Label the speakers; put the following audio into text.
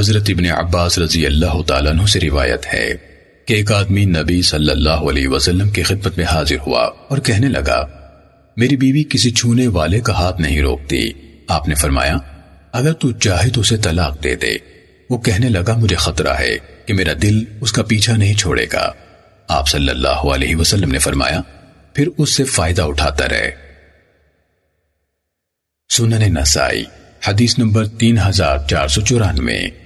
Speaker 1: حضرت ابن عباس رضی اللہ تعالیٰ عنہ سے روایت ہے کہ ایک آدمی نبی صلی اللہ علیہ وسلم کی خدمت میں حاضر ہوا اور کہنے لگا، میری بیوی کسی چھونے والے کا ہاتھ نہیں روکتی۔ آپ نے فرمایا، اگر تو چاہے تو اسے طلاق دے دے۔ وہ کہنے لگا، مجھے خطرہ ہے کہ میرا دل اس کا پیچھا نہیں چھوڑے گا۔ آپ صلی اللہ علیہ وسلم نے فرمایا، پھر اس سے فائدہ اٹھاتا رہے۔ سنن نسائی، حدیث نمبر تین ہزار چار سو چورانوے۔